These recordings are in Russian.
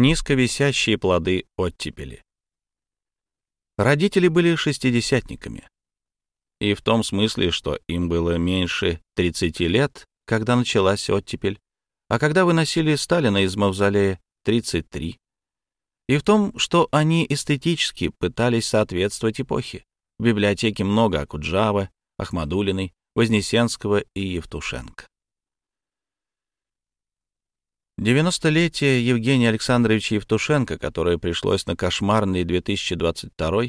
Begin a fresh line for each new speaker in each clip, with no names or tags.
Низковисящие плоды оттепели. Родители были шестидесятниками. И в том смысле, что им было меньше 30 лет, когда началась оттепель, а когда выносили Сталина из мавзолея — 33. И в том, что они эстетически пытались соответствовать эпохе. В библиотеке много Акуджава, Ахмадулиной, Вознесенского и Евтушенко. Девяностолетие Евгения Александровича Евтушенко, которое пришлось на кошмарный 2022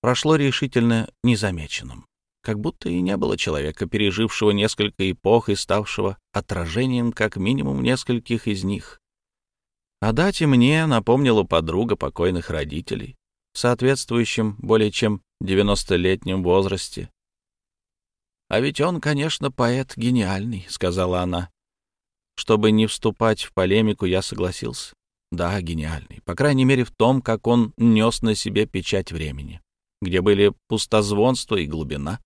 прошло решительно незамеченным. Как будто и не было человека, пережившего несколько эпох и ставшего отражением как минимум нескольких из них. О дате мне напомнила подруга покойных родителей, в соответствующем более чем 90-летнем возрасте. «А ведь он, конечно, поэт гениальный», — сказала она. Чтобы не вступать в полемику, я согласился. Да, гениальный. По крайней мере, в том, как он нес на себе печать времени, где были пустозвонство и глубина,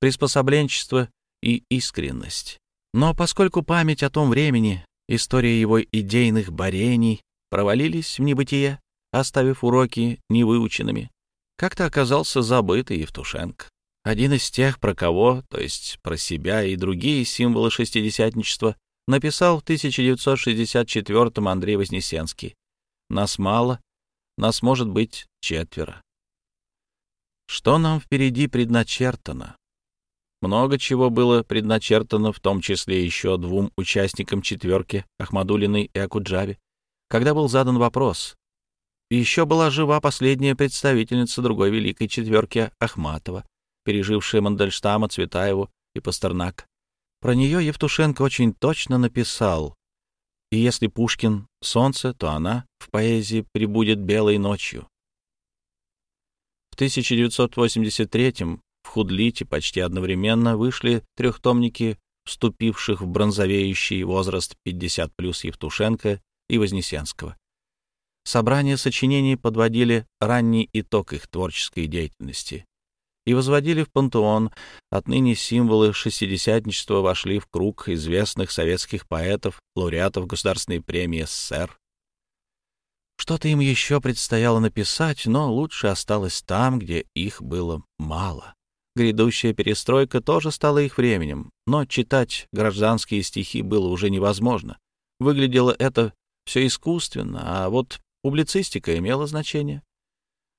приспособленчество и искренность. Но поскольку память о том времени История его идейных борений провалились в небытие, оставив уроки невыученными. Как-то оказался забытый Евтушенко. Один из тех, про кого, то есть про себя и другие символы шестидесятничества, написал в 1964-м Андрей Вознесенский. «Нас мало, нас может быть четверо». Что нам впереди предначертано? Много чего было предначертано, в том числе еще двум участникам четверки, Ахмадулиной и Акуджаве, когда был задан вопрос. еще была жива последняя представительница другой великой четверки Ахматова, пережившая Мандельштама, Цветаеву и Пастернак. Про нее Евтушенко очень точно написал «И если Пушкин — солнце, то она в поэзии прибудет белой ночью». В 1983 в Худлите почти одновременно вышли трехтомники вступивших в бронзовеющий возраст 50 плюс Евтушенко и Вознесенского. Собрания сочинений подводили ранний итог их творческой деятельности и возводили в пантеон, отныне символы шестидесятничества вошли в круг известных советских поэтов, лауреатов Государственной премии СССР. Что-то им еще предстояло написать, но лучше осталось там, где их было мало. Грядущая перестройка тоже стала их временем, но читать гражданские стихи было уже невозможно. Выглядело это все искусственно, а вот публицистика имела значение.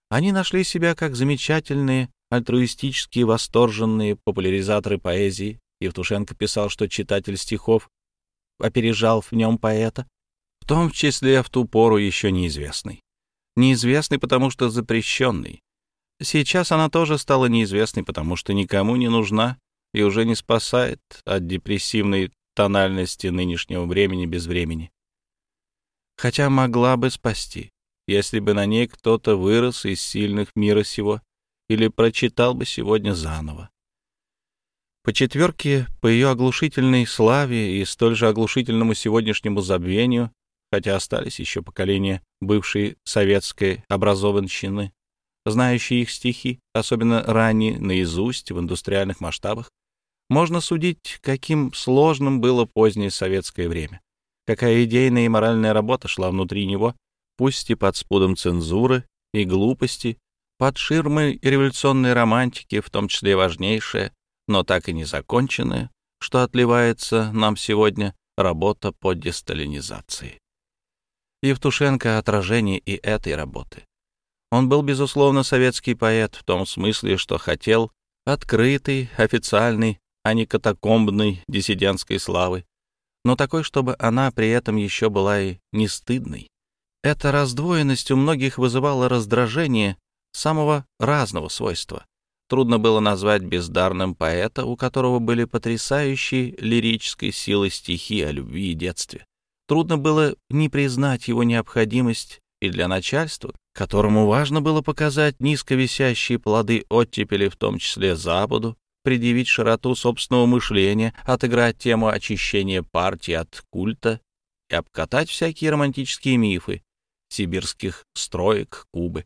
Они нашли себя как замечательные, альтруистические, восторженные популяризаторы поэзии. Евтушенко писал, что читатель стихов опережал в нем поэта, в том числе в ту пору еще неизвестный. Неизвестный, потому что запрещенный. Сейчас она тоже стала неизвестной, потому что никому не нужна и уже не спасает от депрессивной тональности нынешнего времени без времени. Хотя могла бы спасти, если бы на ней кто-то вырос из сильных мира сего или прочитал бы сегодня заново. По четверке, по ее оглушительной славе и столь же оглушительному сегодняшнему забвению, хотя остались еще поколения бывшей советской образованщины, знающие их стихи, особенно ранние, наизусть, в индустриальных масштабах, можно судить, каким сложным было позднее советское время, какая идейная и моральная работа шла внутри него, пусть и под спудом цензуры и глупости, под ширмой революционной романтики, в том числе важнейшая, но так и не законченная, что отливается нам сегодня работа по десталинизации. Евтушенко — отражение и этой работы. Он был, безусловно, советский поэт в том смысле, что хотел открытой, официальной, а не катакомбной диссидентской славы, но такой, чтобы она при этом еще была и не стыдной. Эта раздвоенность у многих вызывала раздражение самого разного свойства. Трудно было назвать бездарным поэта, у которого были потрясающие лирической силы стихи о любви и детстве. Трудно было не признать его необходимость и для начальства, которому важно было показать низковисящие плоды оттепели, в том числе Западу, предъявить широту собственного мышления, отыграть тему очищения партии от культа и обкатать всякие романтические мифы сибирских строек Кубы.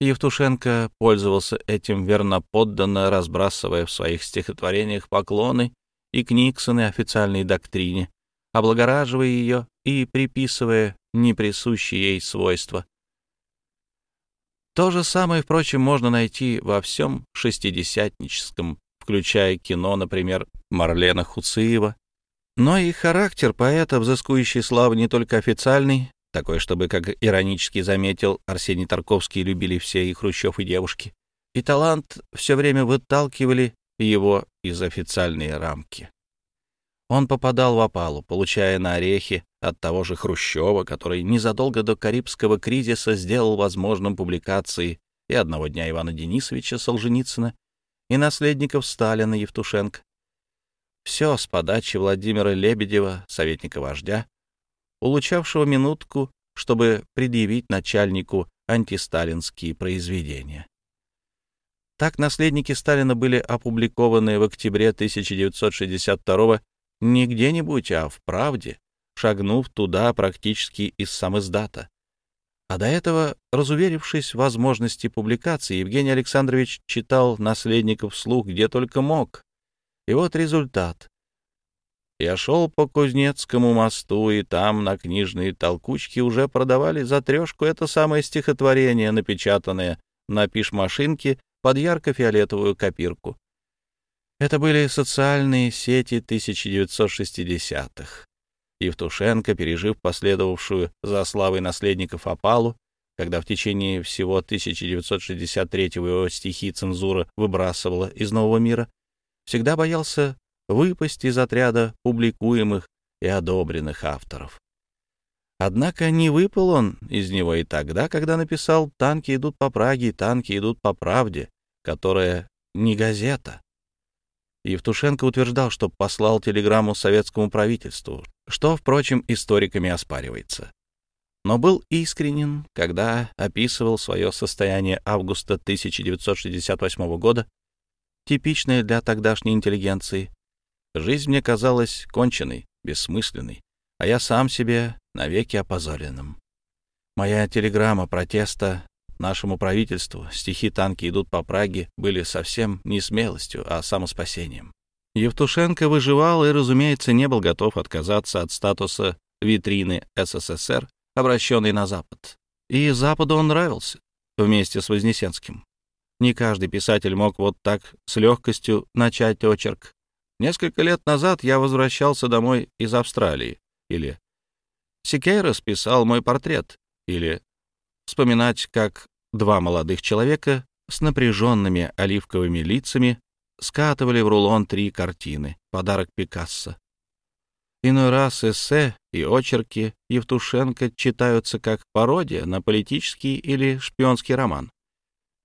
Евтушенко пользовался этим верноподданно, разбрасывая в своих стихотворениях поклоны и книгсоны официальной доктрине, облагораживая ее и приписывая неприсущие ей свойства. То же самое, впрочем, можно найти во всем шестидесятническом, включая кино, например, Марлена Хуциева. Но и характер поэта, взыскующий славы не только официальный, такой, чтобы, как иронически заметил Арсений Тарковский, любили все и Хрущев, и девушки, и талант все время выталкивали его из официальной рамки. Он попадал в опалу, получая на орехи от того же Хрущева, который незадолго до Карибского кризиса сделал возможным публикации и одного дня Ивана Денисовича Солженицына, и наследников Сталина Евтушенко. Все с подачи Владимира Лебедева, советника вождя, улучшавшего минутку, чтобы предъявить начальнику антисталинские произведения. Так наследники Сталина были опубликованы в октябре 1962 не где-нибудь, а в «Правде», шагнув туда практически из самиздата. А до этого, разуверившись в возможности публикации, Евгений Александрович читал наследников вслух где только мог. И вот результат. Я шел по Кузнецкому мосту, и там на книжные толкучки уже продавали за трешку это самое стихотворение, напечатанное на пиш-машинке под ярко-фиолетовую копирку. Это были социальные сети 1960-х. Евтушенко, пережив последовавшую за славой наследников опалу, когда в течение всего 1963-го его стихи цензура выбрасывала из нового мира, всегда боялся выпасть из отряда публикуемых и одобренных авторов. Однако не выпал он из него и тогда, когда написал «Танки идут по Праге, танки идут по правде», которая не газета. Евтушенко утверждал, что послал телеграмму советскому правительству, что, впрочем, историками оспаривается. Но был искренен, когда описывал свое состояние августа 1968 года, типичное для тогдашней интеллигенции. Жизнь мне казалась конченной, бессмысленной, а я сам себе навеки опозоренным. Моя телеграмма протеста нашему правительству стихи «Танки идут по Праге» были совсем не смелостью, а самоспасением. Евтушенко выживал и, разумеется, не был готов отказаться от статуса витрины СССР, обращенной на Запад. И Западу он нравился, вместе с Вознесенским. Не каждый писатель мог вот так с легкостью начать очерк. Несколько лет назад я возвращался домой из Австралии. Или Сикейрос писал мой портрет. Или вспоминать, как два молодых человека с напряженными оливковыми лицами скатывали в рулон три картины, подарок Пикассо. Иной раз эссе и очерки Евтушенко читаются как пародия на политический или шпионский роман.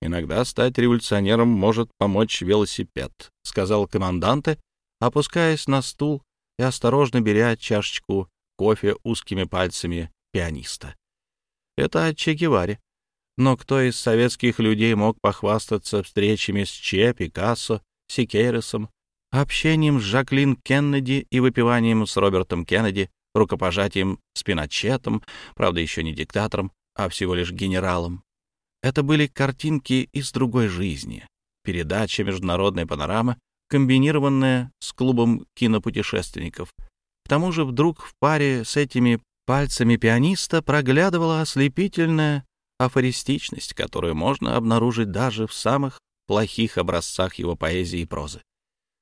«Иногда стать революционером может помочь велосипед», — сказал команданте, опускаясь на стул и осторожно беря чашечку кофе узкими пальцами пианиста. Это о Че Геваре. Но кто из советских людей мог похвастаться встречами с Че, Пикассо, Сикейросом, общением с Жаклин Кеннеди и выпиванием с Робертом Кеннеди, рукопожатием с Пиночетом, правда, еще не диктатором, а всего лишь генералом. Это были картинки из другой жизни. Передача «Международная панорама», комбинированная с клубом кинопутешественников. К тому же вдруг в паре с этими пальцами пианиста проглядывала ослепительная афористичность, которую можно обнаружить даже в самых плохих образцах его поэзии и прозы.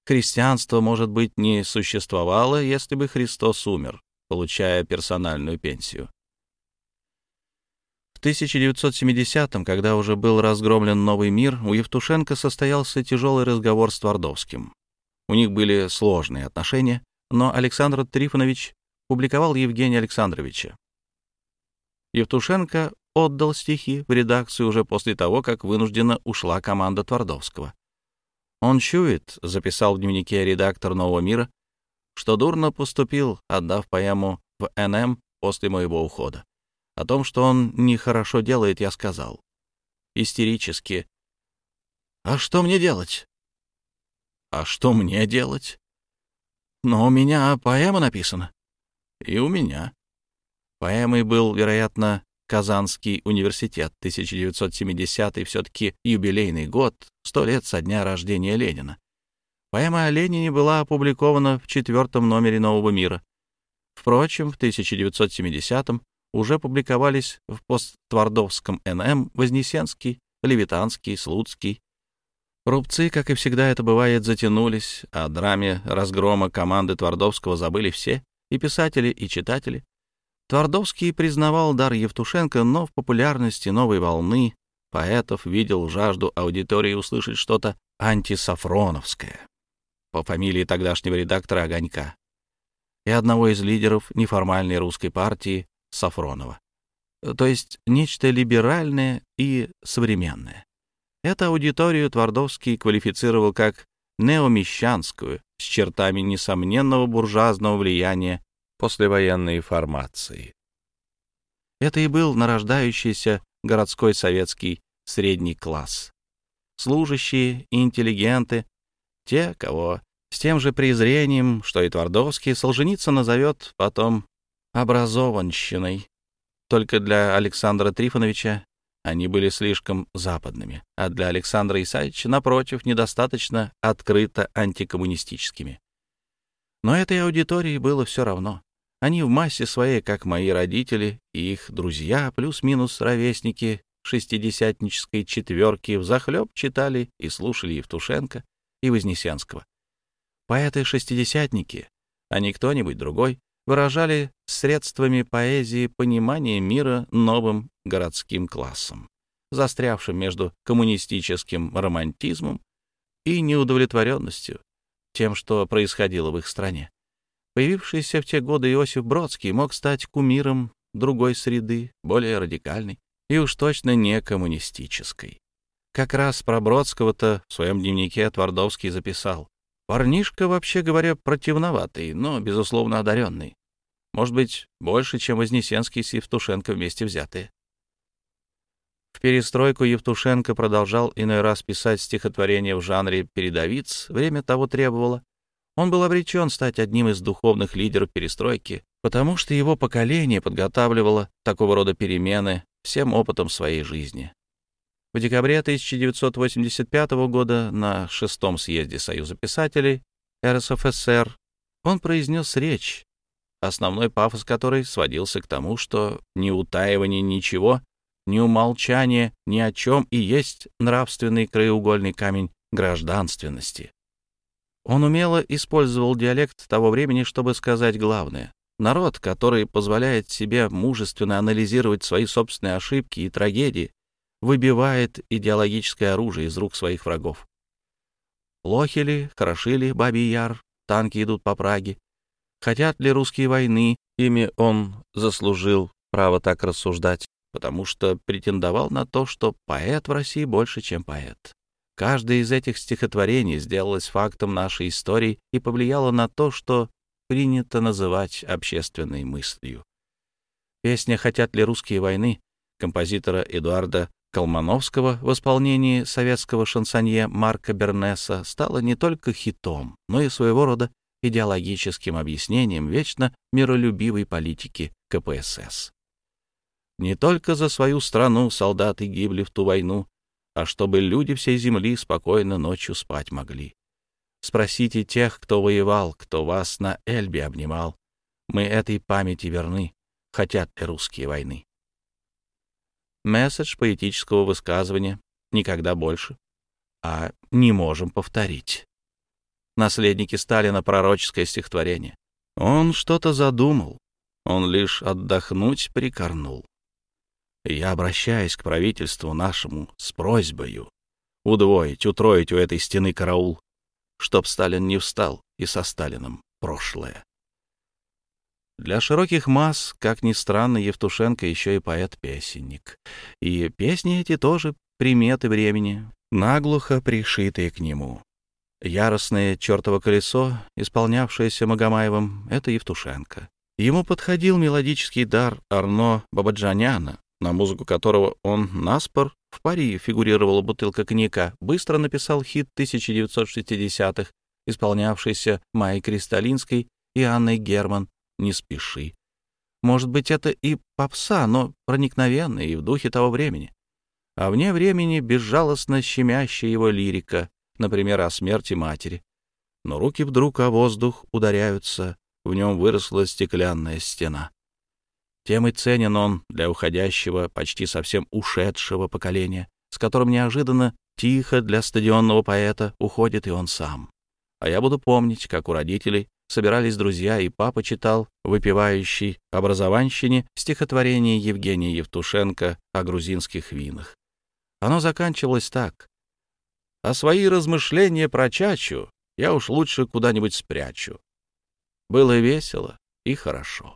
Христианство, может быть, не существовало, если бы Христос умер, получая персональную пенсию. В 1970-м, когда уже был разгромлен новый мир, у Евтушенко состоялся тяжелый разговор с Твардовским. У них были сложные отношения, но Александр Трифонович публиковал Евгения Александровича. Евтушенко отдал стихи в редакцию уже после того, как вынужденно ушла команда Твардовского. Он чует, записал в дневнике редактор «Нового мира», что дурно поступил, отдав поэму в НМ после моего ухода. О том, что он нехорошо делает, я сказал. Истерически. «А что мне делать?» «А что мне делать?» «Но у меня поэма написана». «И у меня». Поэмой был, вероятно, Казанский университет, 1970-й, все-таки юбилейный год, сто лет со дня рождения Ленина. Поэма о Ленине была опубликована в четвертом номере «Нового мира». Впрочем, в 1970-м уже публиковались в посттвардовском НМ Вознесенский, Левитанский, Слуцкий. Рубцы, как и всегда это бывает, затянулись, о драме разгрома команды Твардовского забыли все, и писатели, и читатели. Твардовский признавал дар Евтушенко, но в популярности новой волны поэтов видел жажду аудитории услышать что-то антисафроновское по фамилии тогдашнего редактора «Огонька» и одного из лидеров неформальной русской партии Сафронова. То есть нечто либеральное и современное. Эту аудиторию Твардовский квалифицировал как неомещанскую, с чертами несомненного буржуазного влияния послевоенной формации. Это и был нарождающийся городской советский средний класс. Служащие интеллигенты, те, кого с тем же презрением, что и Твардовский, Солженицын назовет потом образованщиной. Только для Александра Трифоновича они были слишком западными, а для Александра Исаевича, напротив, недостаточно открыто антикоммунистическими. Но этой аудитории было все равно. Они в массе своей, как мои родители и их друзья, плюс-минус ровесники шестидесятнической четверки, взахлеб читали и слушали Евтушенко и Вознесенского. Поэты-шестидесятники, а не кто-нибудь другой, выражали средствами поэзии понимание мира новым городским классом, застрявшим между коммунистическим романтизмом и неудовлетворенностью тем, что происходило в их стране. Появившийся в те годы Иосиф Бродский мог стать кумиром другой среды, более радикальной и уж точно не коммунистической. Как раз про Бродского-то в своем дневнике Твардовский записал. Парнишка, вообще говоря, противноватый, но, безусловно, одаренный. Может быть, больше, чем Вознесенский с Евтушенко вместе взятые. В перестройку Евтушенко продолжал иной раз писать стихотворения в жанре передовиц, время того требовало. Он был обречен стать одним из духовных лидеров перестройки, потому что его поколение подготавливало такого рода перемены всем опытом своей жизни. В декабре 1985 года на шестом съезде Союза писателей РСФСР он произнес речь, основной пафос которой сводился к тому, что ни утаивание ничего, ни умолчание ни о чем и есть нравственный краеугольный камень гражданственности. Он умело использовал диалект того времени, чтобы сказать главное. Народ, который позволяет себе мужественно анализировать свои собственные ошибки и трагедии, выбивает идеологическое оружие из рук своих врагов. Плохи ли, хороши ли Бабий Яр, танки идут по Праге? Хотят ли русские войны? Ими он заслужил право так рассуждать, потому что претендовал на то, что поэт в России больше, чем поэт. Каждое из этих стихотворений сделалось фактом нашей истории и повлияло на то, что принято называть общественной мыслью. Песня «Хотят ли русские войны» композитора Эдуарда Колмановского в исполнении советского шансонье Марка Бернеса стала не только хитом, но и своего рода идеологическим объяснением вечно миролюбивой политики КПСС. Не только за свою страну солдаты гибли в ту войну, а чтобы люди всей земли спокойно ночью спать могли. Спросите тех, кто воевал, кто вас на Эльбе обнимал. Мы этой памяти верны, хотят и русские войны. Месседж поэтического высказывания «никогда больше», а «не можем повторить». Наследники Сталина пророческое стихотворение. Он что-то задумал, он лишь отдохнуть прикорнул. Я обращаюсь к правительству нашему с просьбою удвоить, утроить у этой стены караул, чтоб Сталин не встал и со Сталином прошлое. Для широких масс, как ни странно, Евтушенко еще и поэт-песенник. И песни эти тоже приметы времени, наглухо пришитые к нему. Яростное чертово колесо, исполнявшееся Магомаевым, — это Евтушенко. Ему подходил мелодический дар Арно Бабаджаняна, на музыку которого он наспор в паре фигурировала бутылка коньяка, быстро написал хит 1960-х, исполнявшийся Майей Кристалинской и Анной Герман «Не спеши». Может быть, это и попса, но проникновенная и в духе того времени. А вне времени безжалостно щемящая его лирика, например, о смерти матери. Но руки вдруг о воздух ударяются, в нем выросла стеклянная стена. Тем и ценен он для уходящего, почти совсем ушедшего поколения, с которым неожиданно, тихо для стадионного поэта уходит и он сам. А я буду помнить, как у родителей собирались друзья, и папа читал выпивающий образованщине стихотворение Евгения Евтушенко о грузинских винах. Оно заканчивалось так. «А свои размышления про чачу я уж лучше куда-нибудь спрячу». Было весело и хорошо.